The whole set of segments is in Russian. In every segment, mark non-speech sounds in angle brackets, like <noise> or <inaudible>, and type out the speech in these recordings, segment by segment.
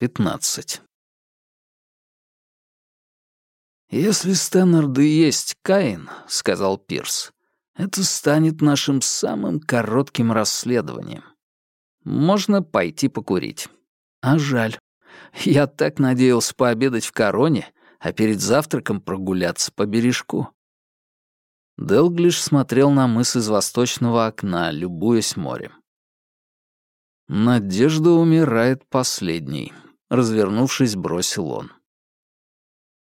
15. «Если Стэннерд и есть Каин», — сказал Пирс, — «это станет нашим самым коротким расследованием. Можно пойти покурить. А жаль. Я так надеялся пообедать в Короне, а перед завтраком прогуляться по бережку». Делглиш смотрел на мыс из восточного окна, любуясь морем. «Надежда умирает последней», — развернувшись, бросил он.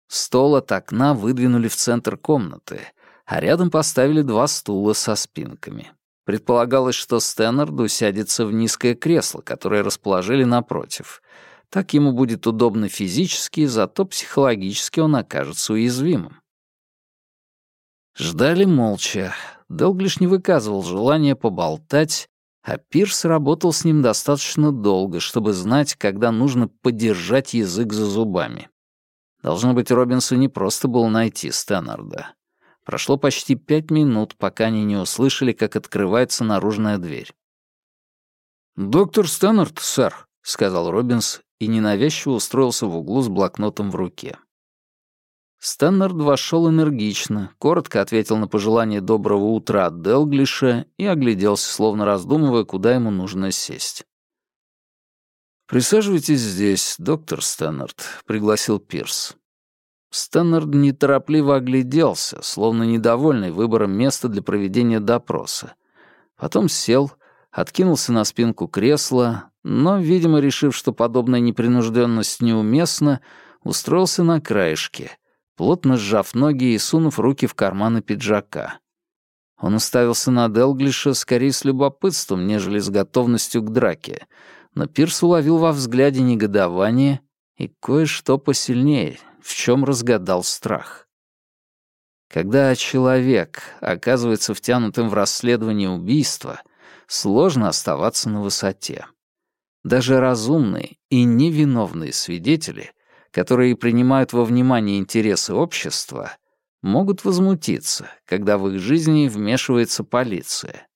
Стол от окна выдвинули в центр комнаты, а рядом поставили два стула со спинками. Предполагалось, что Стэннард усядется в низкое кресло, которое расположили напротив. Так ему будет удобно физически, зато психологически он окажется уязвимым. Ждали молча. Делглиш не выказывал желания поболтать, а Пирс работал с ним достаточно долго, чтобы знать, когда нужно подержать язык за зубами. Должно быть, Робинсу не просто было найти Стэннарда. Прошло почти пять минут, пока они не услышали, как открывается наружная дверь. «Доктор Стэннард, сэр», — сказал Робинс и ненавязчиво устроился в углу с блокнотом в руке. Стэннард вошел энергично, коротко ответил на пожелание доброго утра от Делглиша и огляделся, словно раздумывая, куда ему нужно сесть. «Присаживайтесь здесь, доктор Стэннард», — пригласил Пирс. Стэннард неторопливо огляделся, словно недовольный выбором места для проведения допроса. Потом сел, откинулся на спинку кресла, но, видимо, решив, что подобная непринужденность неуместна, устроился на краешке, плотно сжав ноги и сунув руки в карманы пиджака. Он уставился на Делглиша скорее с любопытством, нежели с готовностью к драке — но Пирс уловил во взгляде негодование и кое-что посильнее, в чем разгадал страх. Когда человек оказывается втянутым в расследование убийства, сложно оставаться на высоте. Даже разумные и невиновные свидетели, которые принимают во внимание интересы общества, могут возмутиться, когда в их жизни вмешивается полиция.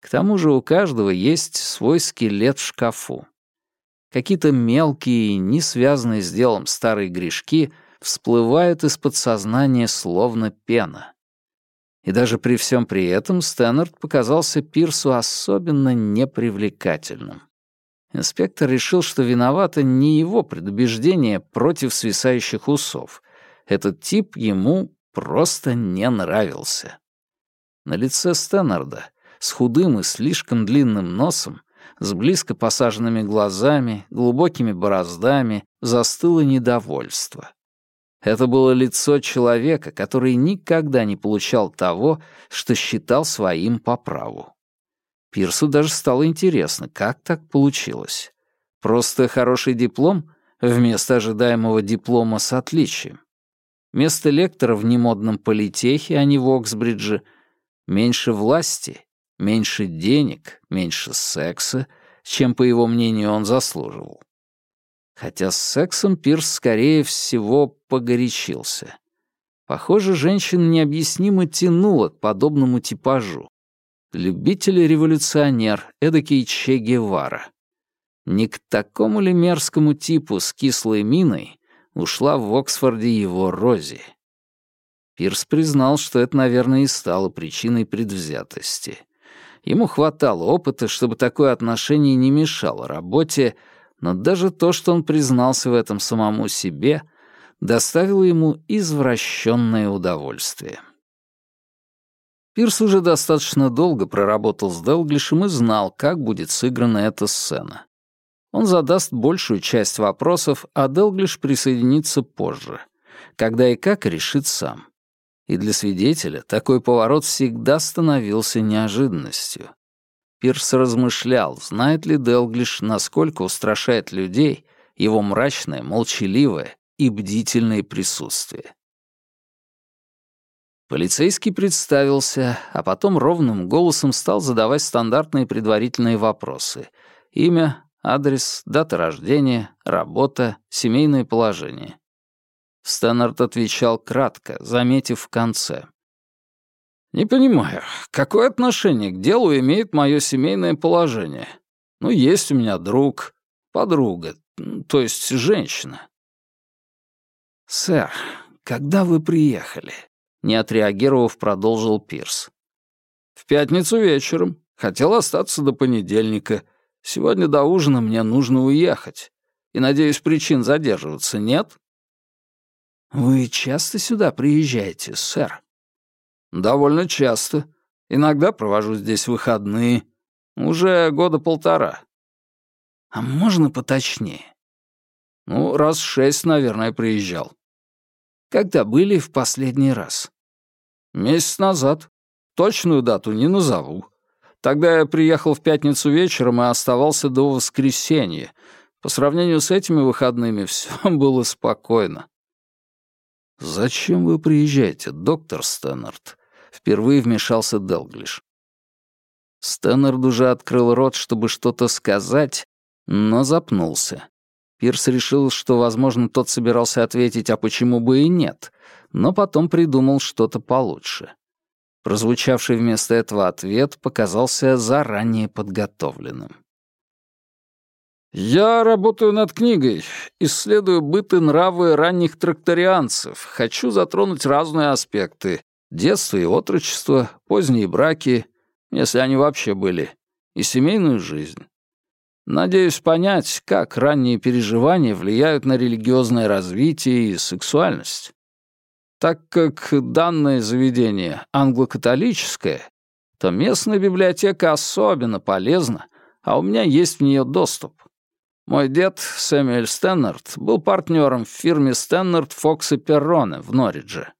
К тому же у каждого есть свой скелет в шкафу. Какие-то мелкие, не связанные с делом старые грешки всплывают из подсознания словно пена. И даже при всем при этом Стэннард показался Пирсу особенно непривлекательным. Инспектор решил, что виновато не его предубеждение против свисающих усов. Этот тип ему просто не нравился. На лице Стэннарда с худым и слишком длинным носом, с близко посаженными глазами, глубокими бороздами, застыло недовольство. Это было лицо человека, который никогда не получал того, что считал своим по праву. Пирсу даже стало интересно, как так получилось. Просто хороший диплом вместо ожидаемого диплома с отличием. Место лектора в немодном политехе, а не в Оксбридже. Меньше власти Меньше денег, меньше секса, чем, по его мнению, он заслуживал. Хотя с сексом Пирс, скорее всего, погорячился. Похоже, женщин необъяснимо тянуло к подобному типажу. Любитель-революционер, эдакий Че Гевара. Не к такому ли мерзкому типу с кислой миной ушла в Оксфорде его Рози? Пирс признал, что это, наверное, и стало причиной предвзятости. Ему хватало опыта, чтобы такое отношение не мешало работе, но даже то, что он признался в этом самому себе, доставило ему извращенное удовольствие. Пирс уже достаточно долго проработал с Делглишем и знал, как будет сыграна эта сцена. Он задаст большую часть вопросов, а Делглиш присоединится позже, когда и как решит сам. И для свидетеля такой поворот всегда становился неожиданностью. Пирс размышлял, знает ли Делглиш, насколько устрашает людей его мрачное, молчаливое и бдительное присутствие. Полицейский представился, а потом ровным голосом стал задавать стандартные предварительные вопросы. Имя, адрес, дата рождения, работа, семейное положение. Стэннард отвечал кратко, заметив в конце. «Не понимаю, какое отношение к делу имеет мое семейное положение? Ну, есть у меня друг, подруга, то есть женщина». «Сэр, когда вы приехали?» Не отреагировав, продолжил Пирс. «В пятницу вечером. Хотел остаться до понедельника. Сегодня до ужина мне нужно уехать. И, надеюсь, причин задерживаться нет?» «Вы часто сюда приезжаете, сэр?» «Довольно часто. Иногда провожу здесь выходные. Уже года полтора». «А можно поточнее?» «Ну, раз шесть, наверное, приезжал». «Когда были в последний раз?» «Месяц назад. Точную дату не назову. Тогда я приехал в пятницу вечером и оставался до воскресенья. По сравнению с этими выходными <laughs> все было спокойно. «Зачем вы приезжаете, доктор Стэннард?» Впервые вмешался Делглиш. Стэннард уже открыл рот, чтобы что-то сказать, но запнулся. Пирс решил, что, возможно, тот собирался ответить, а почему бы и нет, но потом придумал что-то получше. Прозвучавший вместо этого ответ показался заранее подготовленным. «Я работаю над книгой, исследую быт и нравы ранних тракторианцев, хочу затронуть разные аспекты — детство и отрочество, поздние браки, если они вообще были, и семейную жизнь. Надеюсь понять, как ранние переживания влияют на религиозное развитие и сексуальность. Так как данное заведение англокатолическое, то местная библиотека особенно полезна, а у меня есть в нее доступ. Мой дед, Сэмюэль Стэннард, был партнером в фирме Стэннард, Фокс и Перроне в Норридже.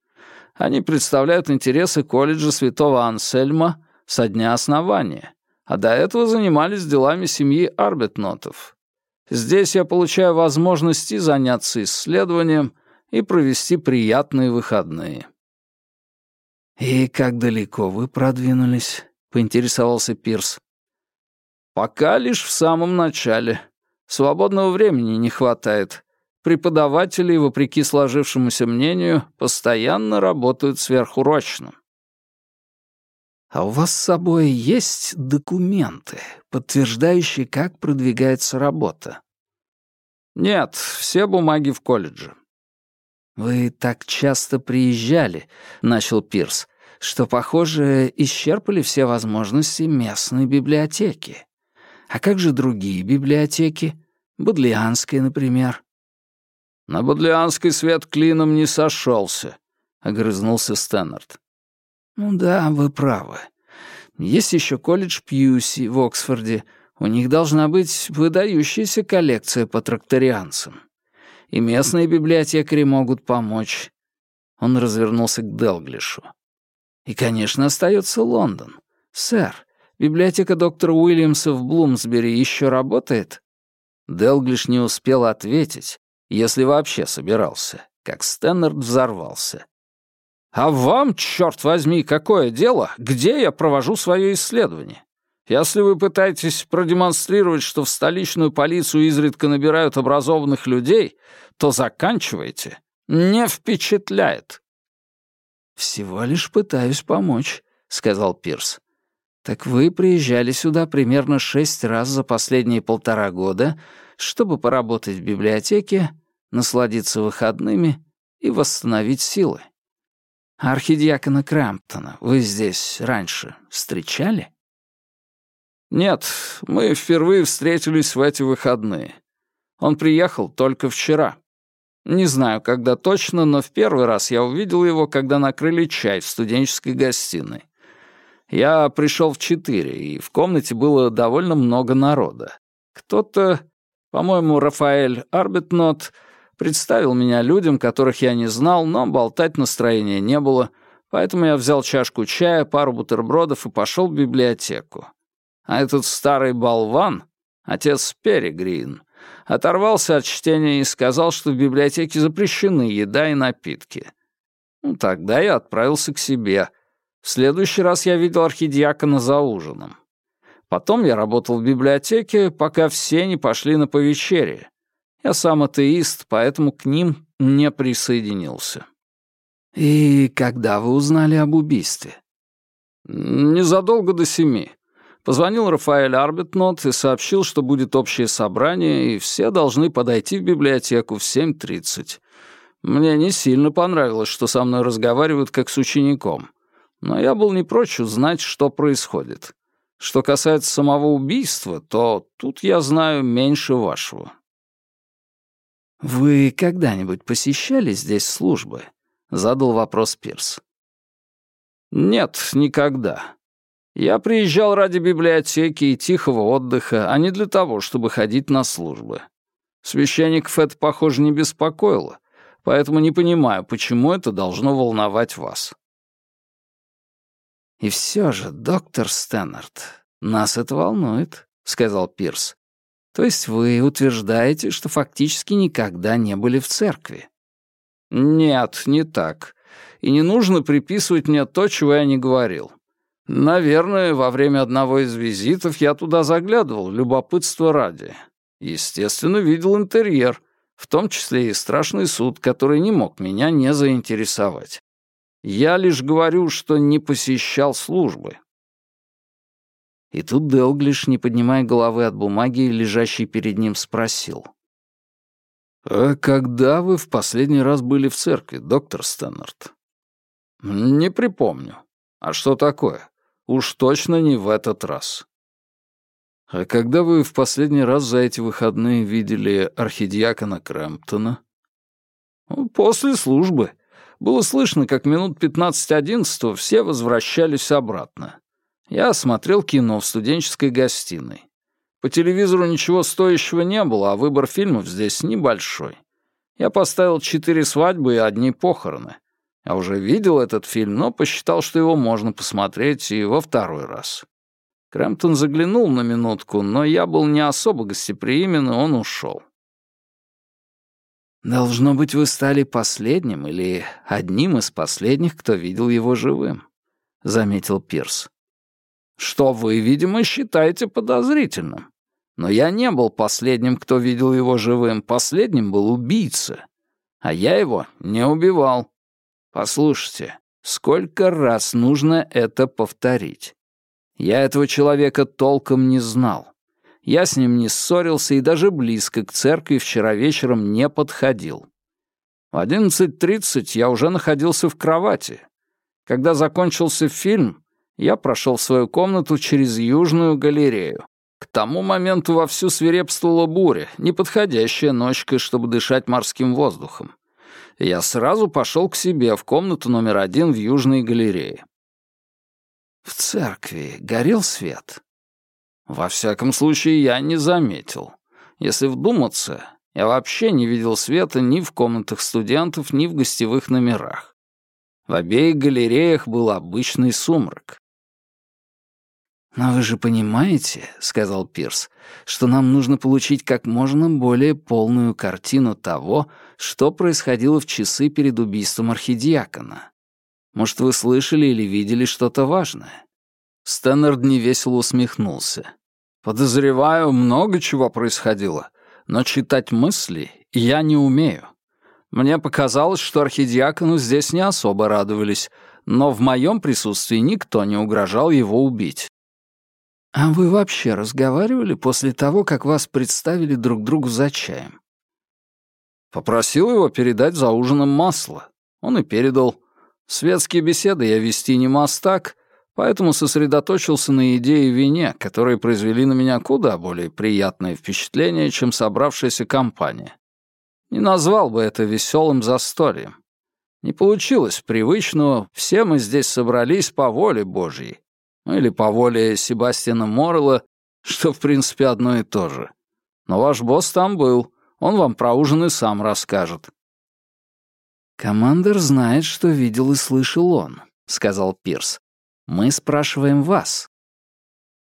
Они представляют интересы колледжа святого Ансельма со дня основания, а до этого занимались делами семьи Арбитнотов. Здесь я получаю возможности заняться исследованием и провести приятные выходные. «И как далеко вы продвинулись?» — поинтересовался Пирс. «Пока лишь в самом начале», Свободного времени не хватает. Преподаватели, вопреки сложившемуся мнению, постоянно работают сверхурочно. А у вас с собой есть документы, подтверждающие, как продвигается работа? Нет, все бумаги в колледже. Вы так часто приезжали, начал Пирс, что, похоже, исчерпали все возможности местной библиотеки. А как же другие библиотеки? Бодлианская, например. На Бодлианской свет клином не сошелся, огрызнулся Стэннард. Ну да, вы правы. Есть еще колледж Пьюси в Оксфорде. У них должна быть выдающаяся коллекция по тракторианцам. И местные библиотекари могут помочь. Он развернулся к Делглишу. И, конечно, остается Лондон. Сэр, Библиотека доктора Уильямса в Блумсбери еще работает?» Делглиш не успел ответить, если вообще собирался, как Стэннард взорвался. «А вам, черт возьми, какое дело, где я провожу свое исследование? Если вы пытаетесь продемонстрировать, что в столичную полицию изредка набирают образованных людей, то заканчивайте. Не впечатляет». «Всего лишь пытаюсь помочь», — сказал Пирс. «Так вы приезжали сюда примерно шесть раз за последние полтора года, чтобы поработать в библиотеке, насладиться выходными и восстановить силы. архидиакона Крэмптона вы здесь раньше встречали?» «Нет, мы впервые встретились в эти выходные. Он приехал только вчера. Не знаю, когда точно, но в первый раз я увидел его, когда накрыли чай в студенческой гостиной. Я пришел в четыре, и в комнате было довольно много народа. Кто-то, по-моему, Рафаэль Арбитнот, представил меня людям, которых я не знал, но болтать настроения не было, поэтому я взял чашку чая, пару бутербродов и пошел в библиотеку. А этот старый болван, отец Перегрин, оторвался от чтения и сказал, что в библиотеке запрещены еда и напитки. Ну, тогда я отправился к себе — в следующий раз я видел архидиакона за ужином. Потом я работал в библиотеке, пока все не пошли на повечерие. Я сам атеист, поэтому к ним не присоединился. «И когда вы узнали об убийстве?» «Незадолго до семи. Позвонил Рафаэль Арбитнот и сообщил, что будет общее собрание, и все должны подойти в библиотеку в 7.30. Мне не сильно понравилось, что со мной разговаривают как с учеником. Но я был не прочь узнать, что происходит. Что касается самого убийства, то тут я знаю меньше вашего. «Вы когда-нибудь посещали здесь службы?» — задал вопрос Пирс. «Нет, никогда. Я приезжал ради библиотеки и тихого отдыха, а не для того, чтобы ходить на службы. Священников это, похоже, не беспокоило, поэтому не понимаю, почему это должно волновать вас». «И все же, доктор Стэннард, нас это волнует», — сказал Пирс. «То есть вы утверждаете, что фактически никогда не были в церкви?» «Нет, не так. И не нужно приписывать мне то, чего я не говорил. Наверное, во время одного из визитов я туда заглядывал, любопытство ради. Естественно, видел интерьер, в том числе и страшный суд, который не мог меня не заинтересовать. Я лишь говорю, что не посещал службы. И тут Делглиш, не поднимая головы от бумаги, лежащей перед ним, спросил. «А когда вы в последний раз были в церкви, доктор Стэннард?» «Не припомню. А что такое?» Уж точно не в этот раз. А когда вы в последний раз за эти выходные видели архидиакона Крэмптона? Ну, после службы. Было слышно, как минут 15-11 все возвращались обратно. Я смотрел кино в студенческой гостиной. По телевизору ничего стоящего не было, а выбор фильмов здесь небольшой. Я поставил четыре свадьбы и одни похороны. Я уже видел этот фильм, но посчитал, что его можно посмотреть и во второй раз. Крэмптон заглянул на минутку, но я был не особо гостеприимен, и он ушел. «Должно быть, вы стали последним или одним из последних, кто видел его живым», — заметил Пирс. «Что вы, видимо, считаете подозрительным. Но я не был последним, кто видел его живым. Последним был убийца. А я его не убивал. Послушайте, сколько раз нужно это повторить? Я этого человека толком не знал. Я с ним не ссорился и даже близко к церкви вчера вечером не подходил. В 11.30 я уже находился в кровати. Когда закончился фильм, я прошел в свою комнату через Южную галерею. К тому моменту вовсю свирепствовала буря, неподходящая ночка, чтобы дышать морским воздухом я сразу пошел к себе в комнату номер один в Южной галерее. В церкви горел свет? Во всяком случае, я не заметил. Если вдуматься, я вообще не видел света ни в комнатах студентов, ни в гостевых номерах. В обеих галереях был обычный сумрак. «Но вы же понимаете, — сказал Пирс, — что нам нужно получить как можно более полную картину того, что происходило в часы перед убийством архидиакона. Может, вы слышали или видели что-то важное?» Стэннерд невесело усмехнулся. «Подозреваю, много чего происходило, но читать мысли я не умею. Мне показалось, что архидиакону здесь не особо радовались, но в моем присутствии никто не угрожал его убить. «А вы вообще разговаривали после того, как вас представили друг другу за чаем?» Попросил его передать за ужином масло. Он и передал. Светские беседы я вести не мастак, поэтому сосредоточился на еде вине, которые произвели на меня куда более приятное впечатление, чем собравшаяся компания. Не назвал бы это веселым застольем. Не получилось привычного, все мы здесь собрались по воле Божьей. Ну или по воле Себастьяна Моррелла, что в принципе одно и то же. Но ваш босс там был, он вам про ужин и сам расскажет». «Командер знает, что видел и слышал он», — сказал Пирс. «Мы спрашиваем вас».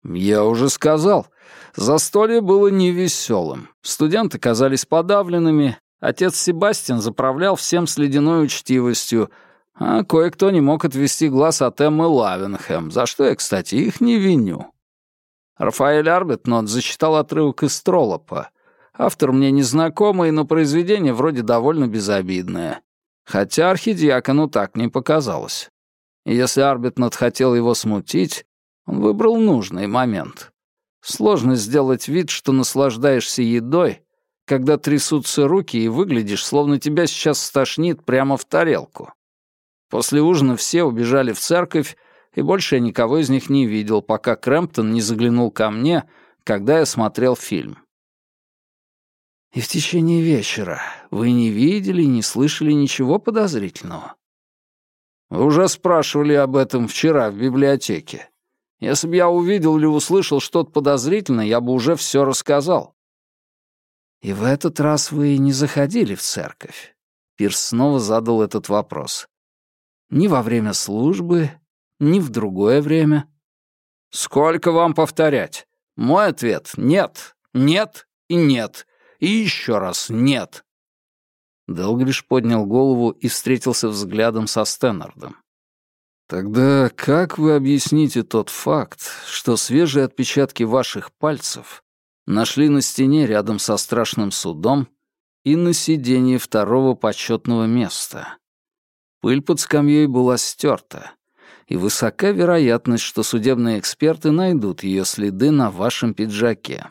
«Я уже сказал. Застолье было невеселым. Студенты казались подавленными. Отец Себастьян заправлял всем с ледяной учтивостью, а кое-кто не мог отвести глаз от Эммы Лавенхэм, за что я, кстати, их не виню. Рафаэль Арбетнот зачитал отрывок из Троллопа. Автор мне незнакомый, но произведение вроде довольно безобидное. Хотя архидиакону так не показалось. И если Арбетнот хотел его смутить, Он выбрал нужный момент. Сложно сделать вид, что наслаждаешься едой, когда трясутся руки и выглядишь, словно тебя сейчас стошнит прямо в тарелку. После ужина все убежали в церковь, и больше я никого из них не видел, пока Крэмптон не заглянул ко мне, когда я смотрел фильм. И в течение вечера вы не видели и не слышали ничего подозрительного? Вы уже спрашивали об этом вчера в библиотеке. Если бы я увидел или услышал что-то подозрительное, я бы уже все рассказал. И в этот раз вы не заходили в церковь? Пирс снова задал этот вопрос. Ни во время службы, ни в другое время. Сколько вам повторять? Мой ответ — нет, нет и нет. И еще раз нет. Делгриш поднял голову и встретился взглядом со Стэннардом. «Тогда как вы объясните тот факт, что свежие отпечатки ваших пальцев нашли на стене рядом со страшным судом и на сиденье второго почетного места? Пыль под скамьей была стерта, и высока вероятность, что судебные эксперты найдут ее следы на вашем пиджаке.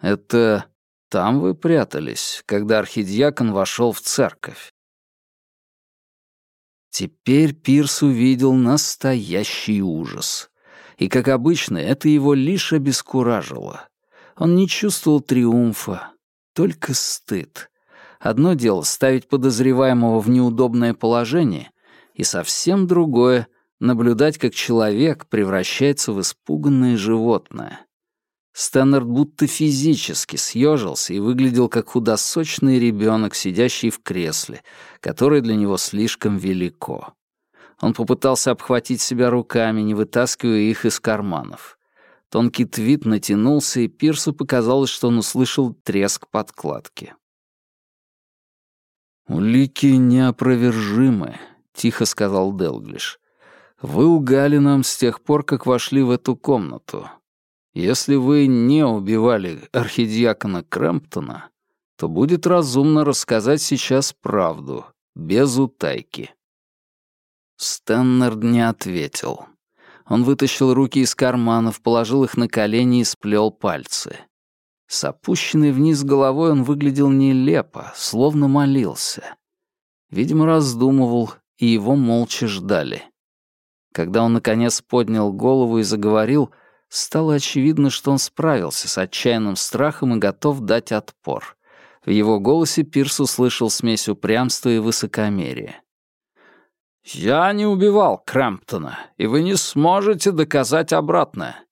Это там вы прятались, когда архидиакон вошел в церковь. Теперь Пирс увидел настоящий ужас. И, как обычно, это его лишь обескуражило. Он не чувствовал триумфа, только стыд. Одно дело — ставить подозреваемого в неудобное положение, и совсем другое — наблюдать, как человек превращается в испуганное животное. Стэннерд будто физически съежился и выглядел как худосочный ребенок, сидящий в кресле, которое для него слишком велико. Он попытался обхватить себя руками, не вытаскивая их из карманов. Тонкий твит натянулся, и Пирсу показалось, что он услышал треск подкладки. «Улики неопровержимы», — тихо сказал Делглиш. «Вы лгали нам с тех пор, как вошли в эту комнату. Если вы не убивали архидиакона Крэмптона, то будет разумно рассказать сейчас правду, без утайки». Стэннерд не ответил. Он вытащил руки из карманов, положил их на колени и сплел пальцы. С опущенной вниз головой он выглядел нелепо, словно молился. Видимо, раздумывал, и его молча ждали. Когда он, наконец, поднял голову и заговорил — Стало очевидно, что он справился с отчаянным страхом и готов дать отпор. В его голосе Пирс услышал смесь упрямства и высокомерия. «Я не убивал Крэмптона, и вы не сможете доказать обратное.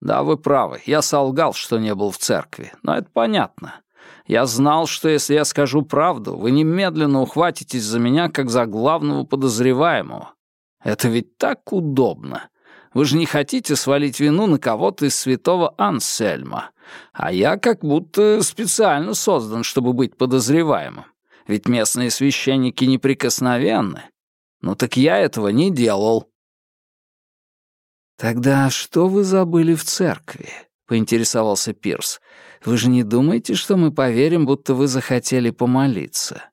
Да, вы правы, я солгал, что не был в церкви, но это понятно. Я знал, что если я скажу правду, вы немедленно ухватитесь за меня как за главного подозреваемого. Это ведь так удобно. Вы же не хотите свалить вину на кого-то из святого Ансельма. А я как будто специально создан, чтобы быть подозреваемым. Ведь местные священники неприкосновенны. Ну так я этого не делал». «Тогда что вы забыли в церкви?» — поинтересовался Пирс. «Вы же не думаете, что мы поверим, будто вы захотели помолиться?»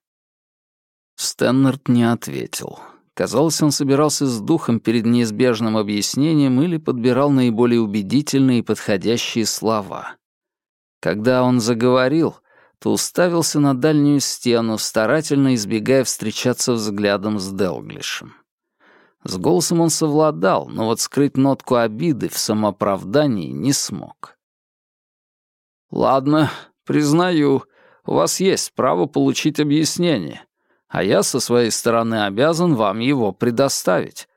Стэннард не ответил. Казалось, он собирался с духом перед неизбежным объяснением или подбирал наиболее убедительные и подходящие слова. Когда он заговорил, то уставился на дальнюю стену, старательно избегая встречаться взглядом с Делглишем. С голосом он совладал, но вот скрыть нотку обиды в самооправдании не смог. «Ладно, признаю, у вас есть право получить объяснение а я со своей стороны обязан вам его предоставить.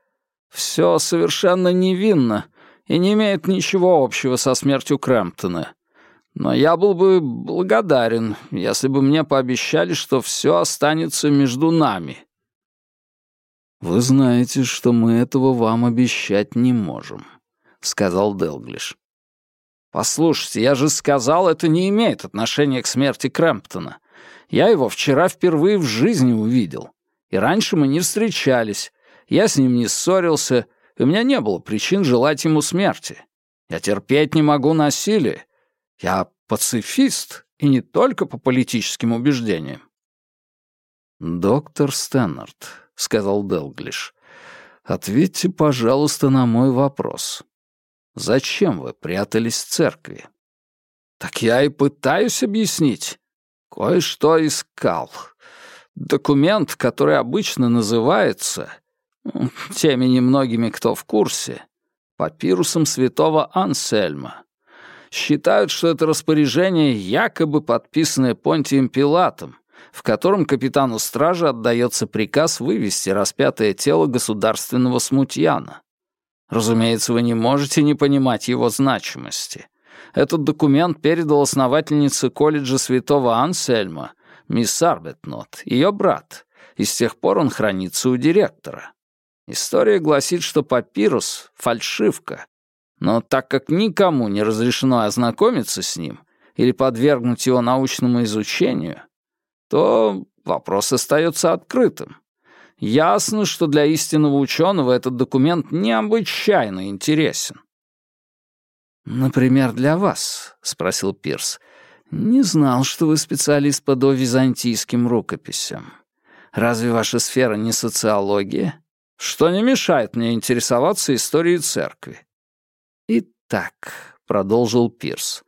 Все совершенно невинно и не имеет ничего общего со смертью Крэмптона. Но я был бы благодарен, если бы мне пообещали, что все останется между нами». «Вы знаете, что мы этого вам обещать не можем», — сказал Делглиш. «Послушайте, я же сказал, это не имеет отношения к смерти Крэмптона. Я его вчера впервые в жизни увидел. И раньше мы не встречались. Я с ним не ссорился, и у меня не было причин желать ему смерти. Я терпеть не могу насилие. Я пацифист, и не только по политическим убеждениям. «Доктор Стэннард», — сказал Делглиш, — «ответьте, пожалуйста, на мой вопрос. Зачем вы прятались в церкви? Так я и пытаюсь объяснить. Кое-что искал. Документ, который обычно называется, теми немногими, кто в курсе, папирусом святого Ансельма. Считают, что это распоряжение якобы подписанное Понтием Пилатом, в котором капитану стражи отдается приказ вывести распятое тело государственного смутьяна. Разумеется, вы не можете не понимать его значимости. Этот документ передал основательнице колледжа святого Ансельма, мисс Арбетнот, ее брат, и с тех пор он хранится у директора. История гласит, что папирус — фальшивка, но так как никому не разрешено ознакомиться с ним или подвергнуть его научному изучению, то вопрос остается открытым. Ясно, что для истинного ученого этот документ необычайно интересен. «Например, для вас?» — спросил Пирс. «Не знал, что вы специалист по довизантийским рукописям. Разве ваша сфера не социология?» «Что не мешает мне интересоваться историей церкви?» «Итак», — продолжил Пирс, —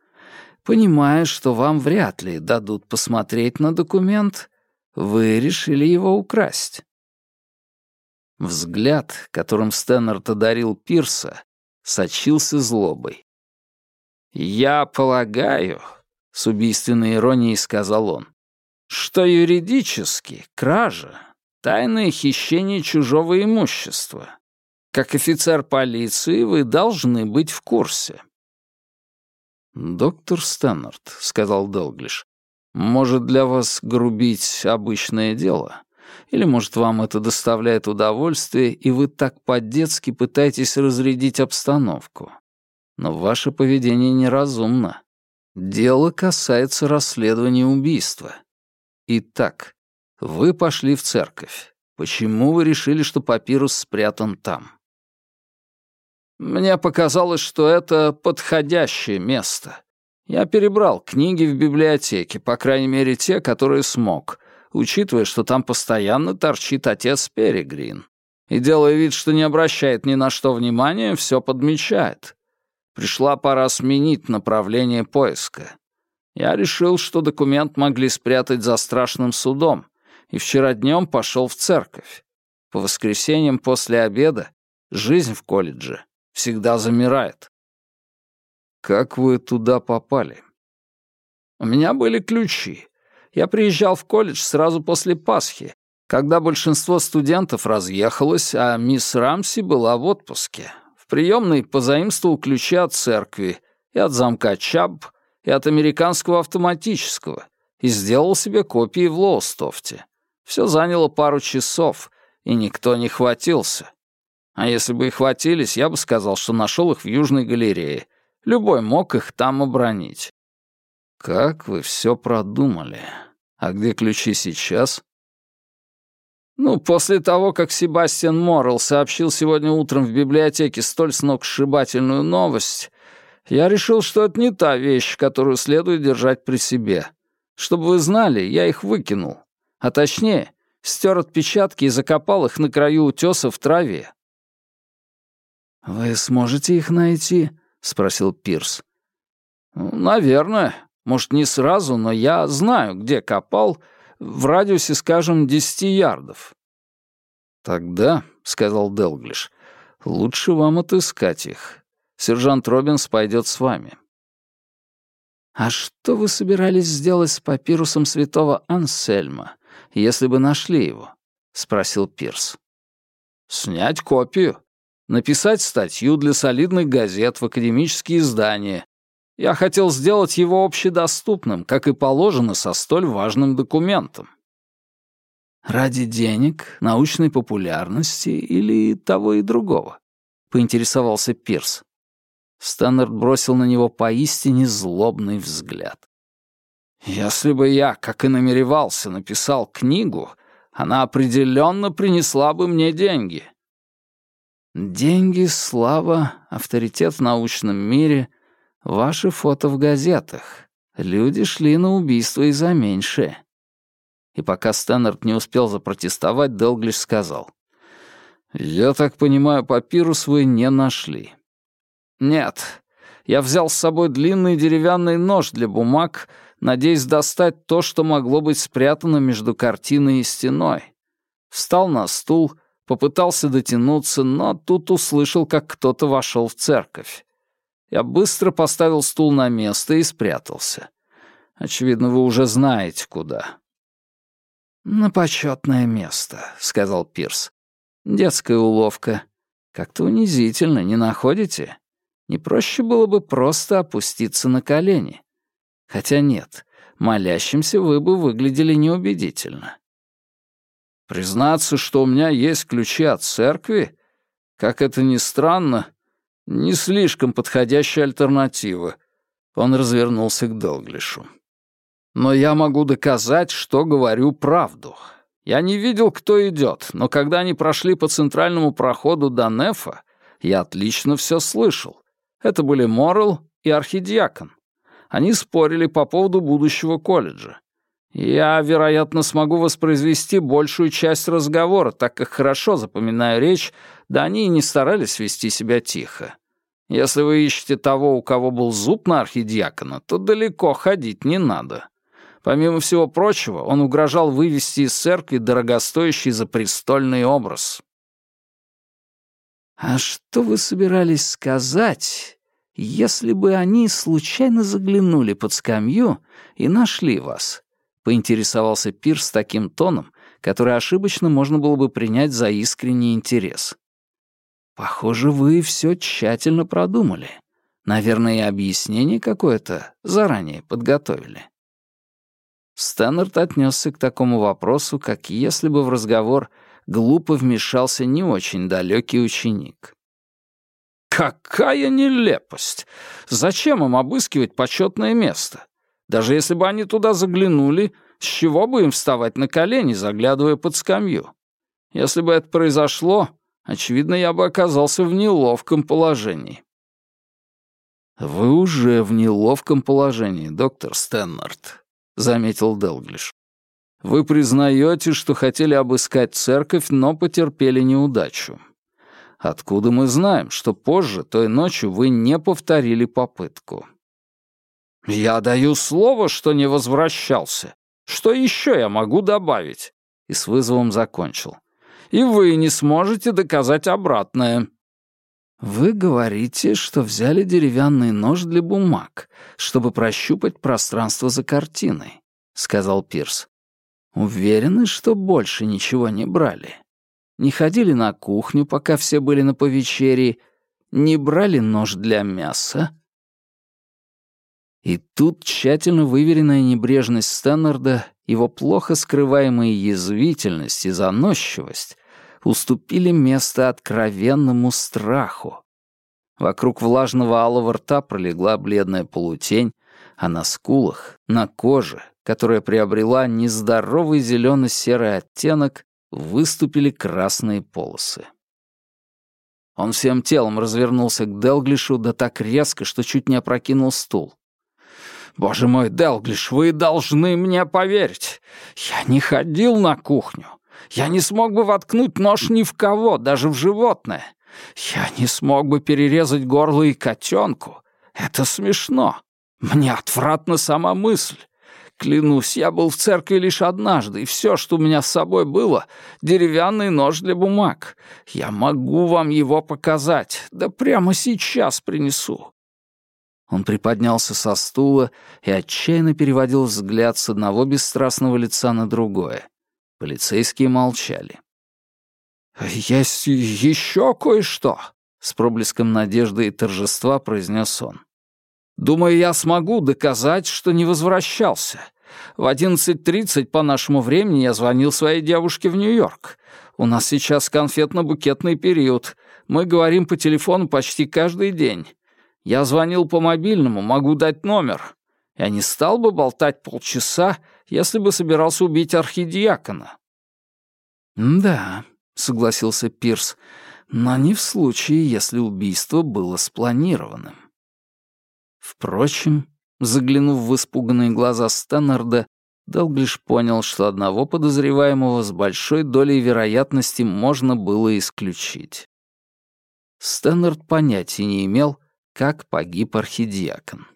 «понимая, что вам вряд ли дадут посмотреть на документ, вы решили его украсть». Взгляд, которым Стэннерт одарил Пирса, сочился злобой. «Я полагаю», — с убийственной иронией сказал он, «что юридически кража — тайное хищение чужого имущества. Как офицер полиции вы должны быть в курсе». «Доктор Стэннард», — сказал Делглиш, — «может для вас грубить обычное дело? Или, может, вам это доставляет удовольствие, и вы так по-детски пытаетесь разрядить обстановку?» но ваше поведение неразумно. Дело касается расследования убийства. Итак, вы пошли в церковь. Почему вы решили, что папирус спрятан там? Мне показалось, что это подходящее место. Я перебрал книги в библиотеке, по крайней мере, те, которые смог, учитывая, что там постоянно торчит отец Перегрин. И делая вид, что не обращает ни на что внимания, все подмечает. Пришла пора сменить направление поиска. Я решил, что документ могли спрятать за страшным судом, и вчера днем пошел в церковь. По воскресеньям после обеда жизнь в колледже всегда замирает. Как вы туда попали? У меня были ключи. Я приезжал в колледж сразу после Пасхи, когда большинство студентов разъехалось, а мисс Рамси была в отпуске приемной позаимствовал ключи от церкви и от замка Чаб, и от американского автоматического, и сделал себе копии в Лоустофте. Все заняло пару часов, и никто не хватился. А если бы и хватились, я бы сказал, что нашел их в Южной галерее. Любой мог их там обронить. Как вы все продумали. А где ключи сейчас? Ну, после того, как Себастьян Моррелл сообщил сегодня утром в библиотеке столь сногсшибательную новость, я решил, что это не та вещь, которую следует держать при себе. Чтобы вы знали, я их выкинул. А точнее, стер отпечатки и закопал их на краю утеса в траве. «Вы сможете их найти?» — спросил Пирс. «Ну, «Наверное. Может, не сразу, но я знаю, где копал, в радиусе, скажем, десяти ярдов». «Тогда», — сказал Делглиш, — «лучше вам отыскать их. Сержант Робинс пойдет с вами». «А что вы собирались сделать с папирусом святого Ансельма, если бы нашли его?» — спросил Пирс. «Снять копию. Написать статью для солидных газет в академические издания я хотел сделать его общедоступным, как и положено со столь важным документом. «Ради денег, научной популярности или того и другого?» — поинтересовался Пирс. Стэннерд бросил на него поистине злобный взгляд. «Если бы я, как и намеревался, написал книгу, она определенно принесла бы мне деньги». «Деньги, слава, авторитет в научном мире — Ваши фото в газетах. Люди шли на убийство и за меньшее». И пока Стэннерд не успел запротестовать, Делглиш сказал. «Я так понимаю, папирус вы не нашли». Нет. Я взял с собой длинный деревянный нож для бумаг, надеясь достать то, что могло быть спрятано между картиной и стеной. Встал на стул, попытался дотянуться, но тут услышал, как кто-то вошел в церковь. Я быстро поставил стул на место и спрятался. Очевидно, вы уже знаете, куда. «На почетное место», — сказал Пирс. «Детская уловка. Как-то унизительно, не находите? Не проще было бы просто опуститься на колени. Хотя нет, молящимся вы бы выглядели неубедительно». «Признаться, что у меня есть ключи от церкви? Как это ни странно, не слишком подходящая альтернатива». Он развернулся к Делглишу. Но я могу доказать, что говорю правду. Я не видел, кто идет, но когда они прошли по центральному проходу до Нефа, я отлично все слышал. Это были Моррелл и Архидиакон. Они спорили по поводу будущего колледжа. Я, вероятно, смогу воспроизвести большую часть разговора, так как хорошо запоминаю речь, да они и не старались вести себя тихо. Если вы ищете того, у кого был зуб на архидиакона, то далеко ходить не надо. Помимо всего прочего, он угрожал вывести из церкви дорогостоящий запрестольный образ. «А что вы собирались сказать, если бы они случайно заглянули под скамью и нашли вас?» — поинтересовался Пирс таким тоном, который ошибочно можно было бы принять за искренний интерес. «Похоже, вы все тщательно продумали. Наверное, и объяснение какое-то заранее подготовили». Стэннерт отнесся к такому вопросу, как если бы в разговор глупо вмешался не очень далекий ученик. «Какая нелепость! Зачем им обыскивать почетное место? Даже если бы они туда заглянули, с чего бы им вставать на колени, заглядывая под скамью? Если бы это произошло, очевидно, я бы оказался в неловком положении». «Вы уже в неловком положении, доктор Стэннард», — заметил Делглиш. «Вы признаете, что хотели обыскать церковь, но потерпели неудачу. Откуда мы знаем, что позже, той ночью, вы не повторили попытку?» «Я даю слово, что не возвращался. Что еще я могу добавить?» И с вызовом закончил. «И вы не сможете доказать обратное». «Вы говорите, что взяли деревянный нож для бумаг, чтобы прощупать пространство за картиной», — сказал Пирс. «Уверены, что больше ничего не брали? Не ходили на кухню, пока все были на повечерии? Не брали нож для мяса?» И тут тщательно выверенная небрежность Стэннерда, его плохо скрываемая язвительность и заносчивость уступили место откровенному страху. Вокруг влажного алого рта пролегла бледная полутень, а на скулах, на коже, которая приобрела нездоровый зелено-серый оттенок, выступили красные полосы. Он всем телом развернулся к Делглишу, да так резко, что чуть не опрокинул стул. «Боже мой, Делглиш, вы должны мне поверить! Я не ходил на кухню. Я не смог бы воткнуть нож ни в кого, даже в животное. Я не смог бы перерезать горло и котенку. Это смешно. Мне отвратна сама мысль. Клянусь, я был в церкви лишь однажды, и все, что у меня с собой было, — деревянный нож для бумаг. Я могу вам его показать, да прямо сейчас принесу». Он приподнялся со стула и отчаянно переводил взгляд с одного бесстрастного лица на другое. Полицейские молчали. «Есть еще кое-что», — с проблеском надежды и торжества произнес он. «Думаю, я смогу доказать, что не возвращался. В 11.30 по нашему времени я звонил своей девушке в Нью-Йорк. У нас сейчас конфетно-букетный период. Мы говорим по телефону почти каждый день. Я звонил по мобильному, могу дать номер. Я не стал бы болтать полчаса, если бы собирался убить архидиакона». «Да», — согласился Пирс, «но не в случае, если убийство было спланированным». Впрочем, заглянув в испуганные глаза Стэннерда, Делглиш понял, что одного подозреваемого с большой долей вероятности можно было исключить. Стэннерд понятия не имел, как погиб архидиакон.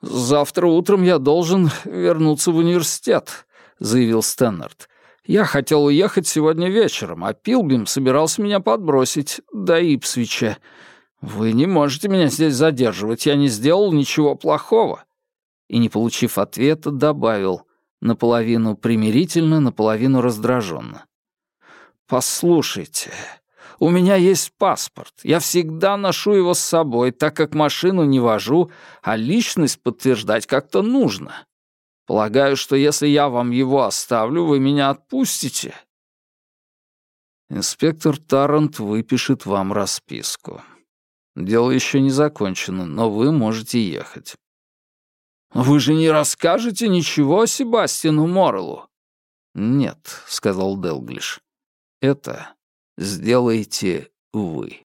«Завтра утром я должен вернуться в университет», — заявил Стэннард. «Я хотел уехать сегодня вечером, а Пилбим собирался меня подбросить до Ипсвича. Вы не можете меня здесь задерживать, я не сделал ничего плохого». И, не получив ответа, добавил, наполовину примирительно, наполовину раздраженно. «Послушайте, у меня есть паспорт. Я всегда ношу его с собой, так как машину не вожу, а личность подтверждать как-то нужно. Полагаю, что если я вам его оставлю, вы меня отпустите». Инспектор Тарант выпишет вам расписку. Дело еще не закончено, но вы можете ехать. «Вы же не расскажете ничего Себастину Морреллу?» «Нет», — сказал Делглиш. «Это сделаете вы».